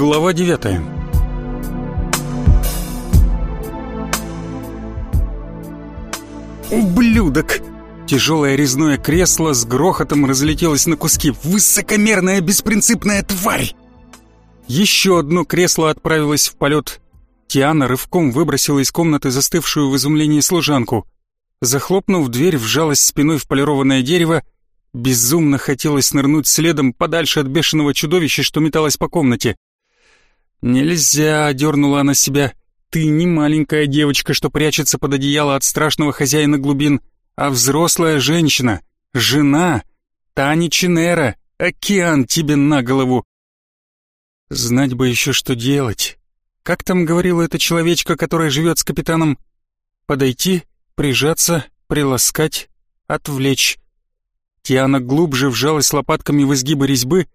Глава девятая «Ублюдок!» Тяжелое резное кресло с грохотом разлетелось на куски. «Высокомерная беспринципная тварь!» Еще одно кресло отправилось в полет. Тиана рывком выбросила из комнаты застывшую в изумлении служанку. Захлопнув дверь, вжалась спиной в полированное дерево. Безумно хотелось нырнуть следом подальше от бешеного чудовища, что металось по комнате. «Нельзя!» — дернула она себя. «Ты не маленькая девочка, что прячется под одеяло от страшного хозяина глубин, а взрослая женщина, жена, Тани Чинера, океан тебе на голову!» Знать бы еще, что делать. Как там говорила эта человечка, которая живет с капитаном? Подойти, прижаться, приласкать, отвлечь. Тиана глубже вжалась лопатками в изгибы резьбы.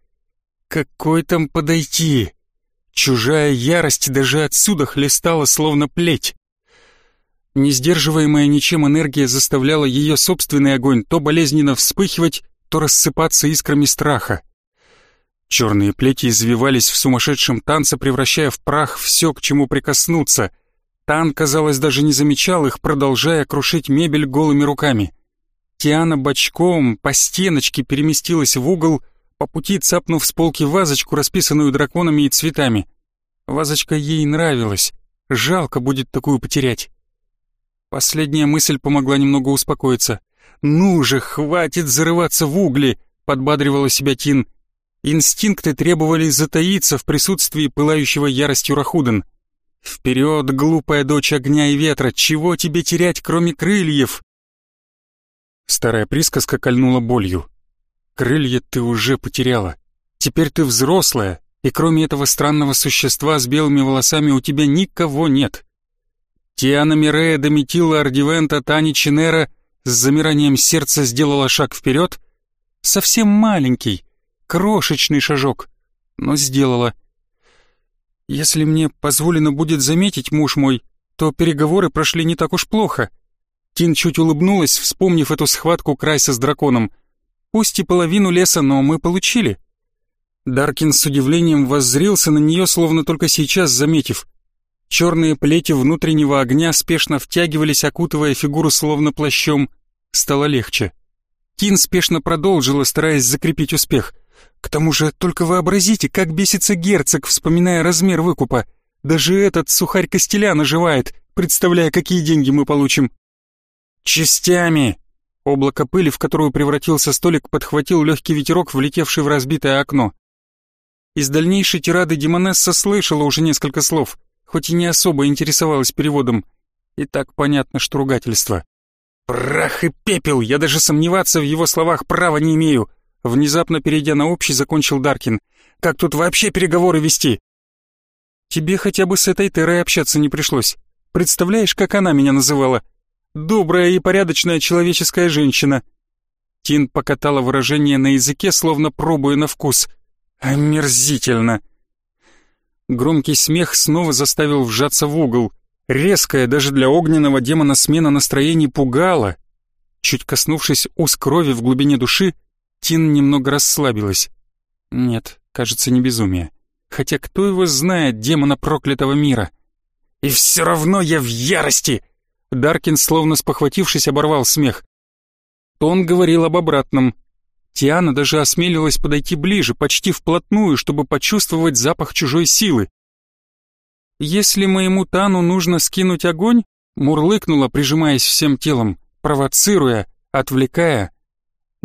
Какой там подойти? Чужая ярость даже отсюда хлестала, словно плеть. Несдерживаемая ничем энергия заставляла ее собственный огонь то болезненно вспыхивать, то рассыпаться искрами страха. Черные плети извивались в сумасшедшем танце, превращая в прах все, к чему прикоснуться. Тан, казалось, даже не замечал их, продолжая крушить мебель голыми руками. Тиана бочком по стеночке переместилась в угол, по пути цапнув с полки вазочку, расписанную драконами и цветами. Вазочка ей нравилась, жалко будет такую потерять. Последняя мысль помогла немного успокоиться. «Ну же, хватит зарываться в угли!» — подбадривала себя Тин. Инстинкты требовали затаиться в присутствии пылающего яростью Рахуден. «Вперед, глупая дочь огня и ветра! Чего тебе терять, кроме крыльев?» Старая присказка кольнула болью. «Крылья ты уже потеряла. Теперь ты взрослая, и кроме этого странного существа с белыми волосами у тебя никого нет». Тиана Мирея Дометила Ардивента Тани Чинера с замиранием сердца сделала шаг вперед, совсем маленький, Крошечный шажок, но сделала. Если мне позволено будет заметить, муж мой, то переговоры прошли не так уж плохо. Тин чуть улыбнулась, вспомнив эту схватку Крайса с драконом. Пусть и половину леса, но мы получили. Даркин с удивлением воззрился на нее, словно только сейчас заметив. Черные плети внутреннего огня спешно втягивались, окутывая фигуру словно плащом. Стало легче. Тин спешно продолжила, стараясь закрепить успех — к тому же, только вообразите, как бесится герцог, вспоминая размер выкупа. Даже этот сухарь Костеля наживает, представляя, какие деньги мы получим. Частями! Облако пыли, в которую превратился столик, подхватил легкий ветерок, влетевший в разбитое окно. Из дальнейшей тирады Демонесса слышала уже несколько слов, хоть и не особо интересовалась переводом. И так понятно, что ругательство. «Прах и пепел! Я даже сомневаться в его словах права не имею!» Внезапно перейдя на общий, закончил Даркин. «Как тут вообще переговоры вести?» «Тебе хотя бы с этой Терой общаться не пришлось. Представляешь, как она меня называла? Добрая и порядочная человеческая женщина». Тин покатала выражение на языке, словно пробуя на вкус. «Омерзительно!» Громкий смех снова заставил вжаться в угол. Резкая даже для огненного демона смена настроений пугала. Чуть коснувшись уз крови в глубине души, Тин немного расслабилась. Нет, кажется, не безумие. Хотя кто его знает, демона проклятого мира? И все равно я в ярости! Даркин, словно спохватившись, оборвал смех. Тон говорил об обратном. Тиана даже осмелилась подойти ближе, почти вплотную, чтобы почувствовать запах чужой силы. «Если моему Тану нужно скинуть огонь», мурлыкнула, прижимаясь всем телом, провоцируя, отвлекая,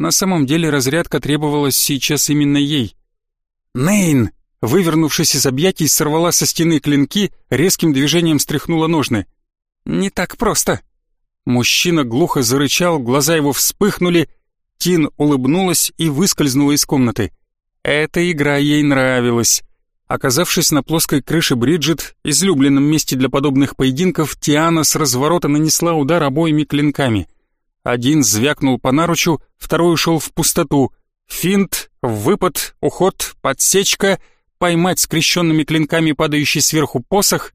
на самом деле разрядка требовалась сейчас именно ей. «Нейн!» Вывернувшись из объятий, сорвала со стены клинки, резким движением стряхнула ножны. «Не так просто!» Мужчина глухо зарычал, глаза его вспыхнули, Тин улыбнулась и выскользнула из комнаты. Эта игра ей нравилась. Оказавшись на плоской крыше Бриджит, излюбленном месте для подобных поединков, Тиана с разворота нанесла удар обоими клинками — один звякнул по наручу, второй ушел в пустоту. Финт, выпад, уход, подсечка, поймать скрещенными клинками падающий сверху посох.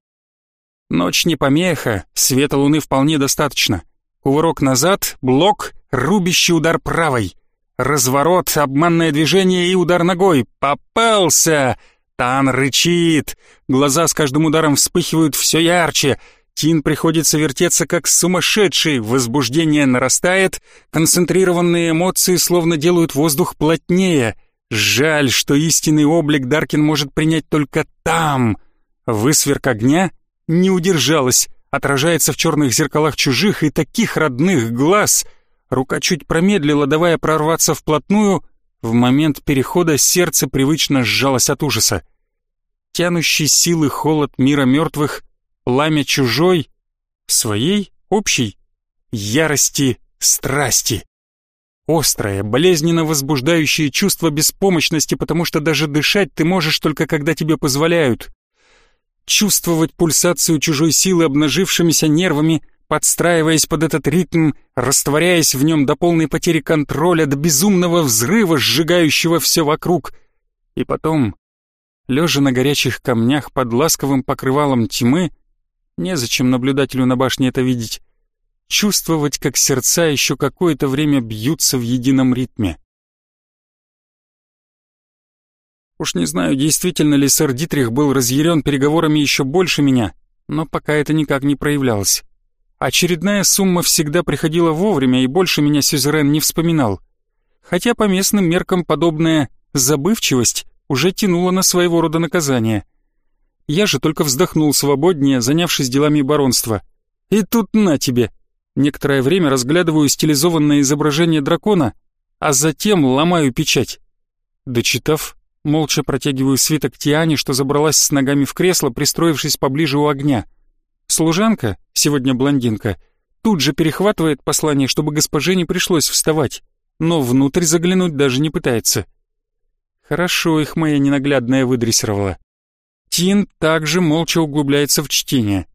Ночь не помеха, света луны вполне достаточно. Кувырок назад, блок, рубящий удар правой. Разворот, обманное движение и удар ногой. Попался! Тан рычит, глаза с каждым ударом вспыхивают все ярче. Тин приходится вертеться как сумасшедший, возбуждение нарастает, концентрированные эмоции словно делают воздух плотнее. Жаль, что истинный облик Даркин может принять только там. Высверк огня не удержалась, отражается в черных зеркалах чужих и таких родных глаз. Рука чуть промедлила, давая прорваться вплотную. В момент перехода сердце привычно сжалось от ужаса. Тянущий силы холод мира мертвых, пламя чужой, своей, общей, ярости, страсти. Острое, болезненно возбуждающее чувство беспомощности, потому что даже дышать ты можешь только когда тебе позволяют чувствовать пульсацию чужой силы обнажившимися нервами, подстраиваясь под этот ритм, растворяясь в нем до полной потери контроля, до безумного взрыва, сжигающего все вокруг. И потом, лежа на горячих камнях под ласковым покрывалом тьмы, незачем наблюдателю на башне это видеть, чувствовать, как сердца еще какое-то время бьются в едином ритме. Уж не знаю, действительно ли сэр Дитрих был разъярен переговорами еще больше меня, но пока это никак не проявлялось. Очередная сумма всегда приходила вовремя, и больше меня Сюзерен не вспоминал. Хотя по местным меркам подобная забывчивость уже тянула на своего рода наказание. Я же только вздохнул свободнее, занявшись делами баронства. И тут на тебе. Некоторое время разглядываю стилизованное изображение дракона, а затем ломаю печать. Дочитав, Молча протягиваю свиток Тиане, что забралась с ногами в кресло, пристроившись поближе у огня. Служанка, сегодня блондинка, тут же перехватывает послание, чтобы госпоже не пришлось вставать, но внутрь заглянуть даже не пытается. Хорошо их моя ненаглядная выдрессировала. Тин также молча углубляется в чтение.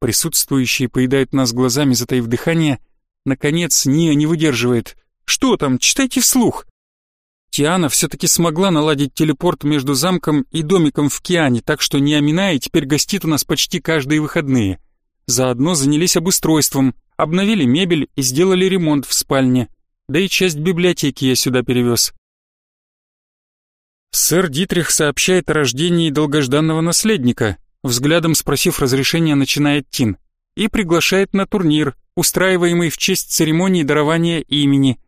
Присутствующие поедают нас глазами, затаив дыхание. Наконец, Ния не выдерживает. «Что там? Читайте вслух!» Тиана все-таки смогла наладить телепорт между замком и домиком в Киане, так что Ниаминая теперь гостит у нас почти каждые выходные. Заодно занялись обустройством, обновили мебель и сделали ремонт в спальне. Да и часть библиотеки я сюда перевез. Сэр Дитрих сообщает о рождении долгожданного наследника, взглядом спросив разрешения, начинает Тин, и приглашает на турнир, устраиваемый в честь церемонии дарования имени.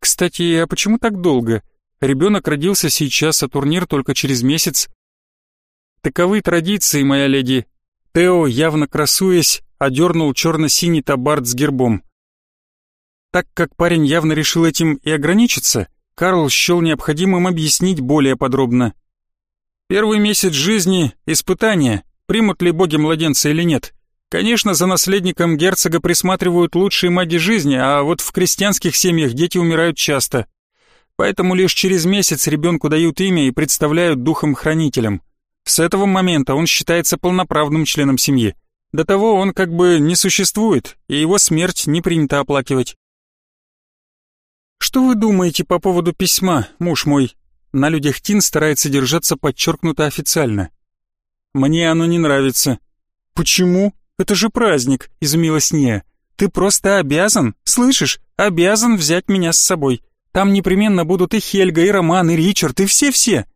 Кстати, а почему так долго? Ребенок родился сейчас, а турнир только через месяц. Таковы традиции, моя леди. Тео, явно красуясь, одернул черно-синий табард с гербом. Так как парень явно решил этим и ограничиться, Карл счел необходимым объяснить более подробно. Первый месяц жизни — испытание, примут ли боги младенца или нет. Конечно, за наследником герцога присматривают лучшие маги жизни, а вот в крестьянских семьях дети умирают часто. Поэтому лишь через месяц ребенку дают имя и представляют духом-хранителем. С этого момента он считается полноправным членом семьи. До того он как бы не существует, и его смерть не принято оплакивать. Что вы думаете по поводу письма, муж мой? На людях Тин старается держаться подчеркнуто официально. Мне оно не нравится. Почему? Это же праздник, изумилась Ния. Ты просто обязан, слышишь, обязан взять меня с собой. Там непременно будут и Хельга, и Роман, и Ричард, и все-все.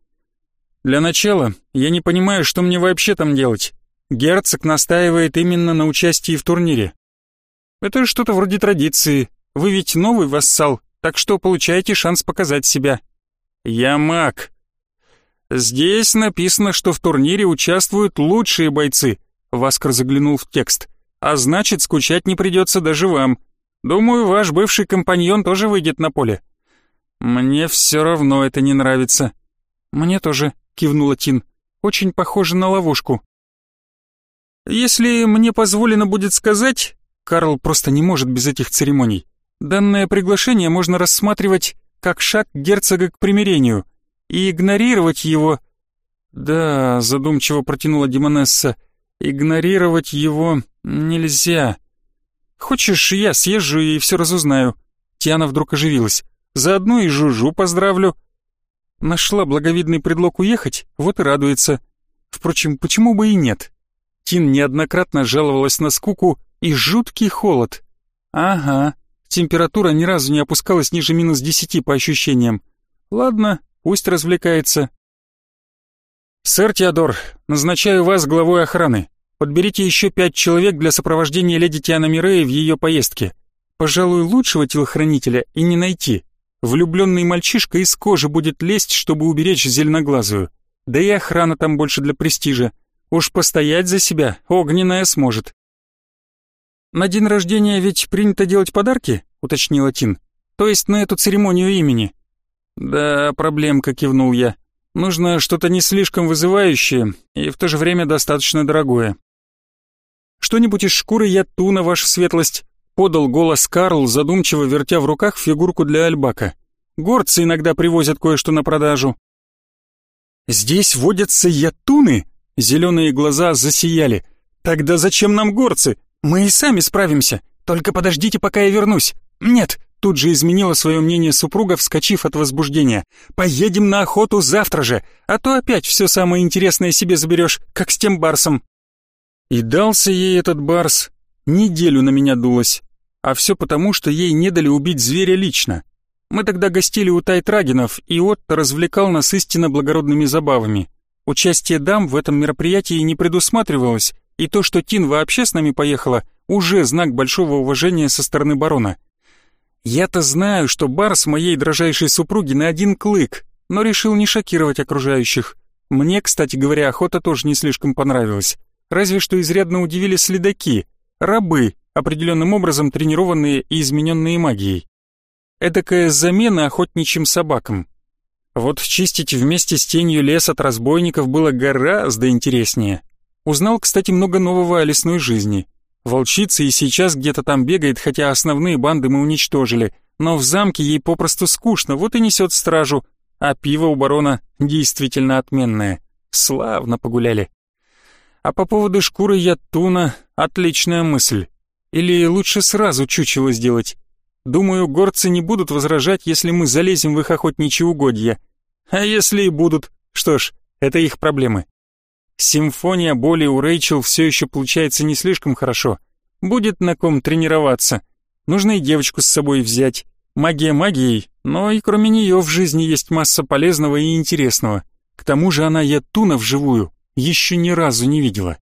Для начала, я не понимаю, что мне вообще там делать. Герцог настаивает именно на участии в турнире. Это что-то вроде традиции. Вы ведь новый вассал, так что получаете шанс показать себя. Я маг. Здесь написано, что в турнире участвуют лучшие бойцы. Васкар заглянул в текст. А значит, скучать не придется даже вам. Думаю, ваш бывший компаньон тоже выйдет на поле. «Мне все равно это не нравится». «Мне тоже», — кивнула Тин. «Очень похоже на ловушку». «Если мне позволено будет сказать...» Карл просто не может без этих церемоний. «Данное приглашение можно рассматривать как шаг герцога к примирению, и игнорировать его...» «Да», — задумчиво протянула Демонесса, — «игнорировать его нельзя». «Хочешь, я съезжу и все разузнаю?» Тиана вдруг оживилась. Заодно и Жужу поздравлю. Нашла благовидный предлог уехать, вот и радуется. Впрочем, почему бы и нет? Тин неоднократно жаловалась на скуку и жуткий холод. Ага, температура ни разу не опускалась ниже минус десяти по ощущениям. Ладно, пусть развлекается. «Сэр Теодор, назначаю вас главой охраны. Подберите еще пять человек для сопровождения леди Тиана Мирей в ее поездке. Пожалуй, лучшего телохранителя и не найти. Влюбленный мальчишка из кожи будет лезть, чтобы уберечь зеленоглазую. Да и охрана там больше для престижа. Уж постоять за себя огненная сможет». «На день рождения ведь принято делать подарки?» — уточнила Тин. «То есть на эту церемонию имени?» «Да, проблемка», — кивнул я. Нужно что-то не слишком вызывающее и в то же время достаточно дорогое. «Что-нибудь из шкуры я туна, ваша светлость», — подал голос Карл, задумчиво вертя в руках фигурку для альбака. «Горцы иногда привозят кое-что на продажу». «Здесь водятся ятуны?» — зеленые глаза засияли. «Тогда зачем нам горцы? Мы и сами справимся. Только подождите, пока я вернусь. Нет, Тут же изменила свое мнение супруга, вскочив от возбуждения. «Поедем на охоту завтра же, а то опять все самое интересное себе заберешь, как с тем барсом». И дался ей этот барс. Неделю на меня дулась. А все потому, что ей не дали убить зверя лично. Мы тогда гостили у Тайтрагинов, и Отто развлекал нас истинно благородными забавами. Участие дам в этом мероприятии не предусматривалось, и то, что Тин вообще с нами поехала, уже знак большого уважения со стороны барона. Я-то знаю, что Барс моей дрожайшей супруги на один клык, но решил не шокировать окружающих. Мне, кстати говоря, охота тоже не слишком понравилась. Разве что изрядно удивили следаки, рабы, определенным образом тренированные и измененные магией. Эдакая замена охотничьим собакам. Вот чистить вместе с тенью лес от разбойников было гораздо интереснее. Узнал, кстати, много нового о лесной жизни. Волчица и сейчас где-то там бегает, хотя основные банды мы уничтожили. Но в замке ей попросту скучно, вот и несет стражу. А пиво у барона действительно отменное. Славно погуляли. А по поводу шкуры ятуна — отличная мысль. Или лучше сразу чучело сделать. Думаю, горцы не будут возражать, если мы залезем в их охотничьи угодья. А если и будут, что ж, это их проблемы. Симфония боли у Рэйчел все еще получается не слишком хорошо. Будет на ком тренироваться. Нужно и девочку с собой взять. Магия магией, но и кроме нее в жизни есть масса полезного и интересного. К тому же она Ятуна вживую еще ни разу не видела.